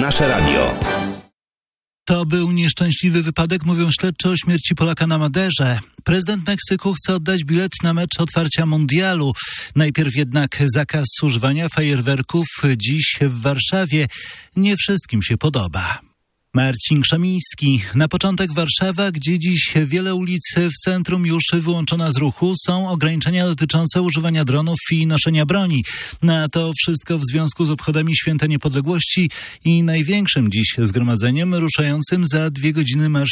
Nasze Radio. To był nieszczęśliwy wypadek, mówią śledczy o śmierci Polaka na Maderze. Prezydent Meksyku chce oddać bilet na mecz otwarcia mundialu. Najpierw jednak zakaz używania fajerwerków dziś w Warszawie. Nie wszystkim się podoba. Marcin Krzemiński. Na początek Warszawa, gdzie dziś wiele ulic w centrum już wyłączona z ruchu, są ograniczenia dotyczące używania dronów i noszenia broni. Na to wszystko w związku z obchodami Święta Niepodległości i największym dziś zgromadzeniem ruszającym za dwie godziny marszem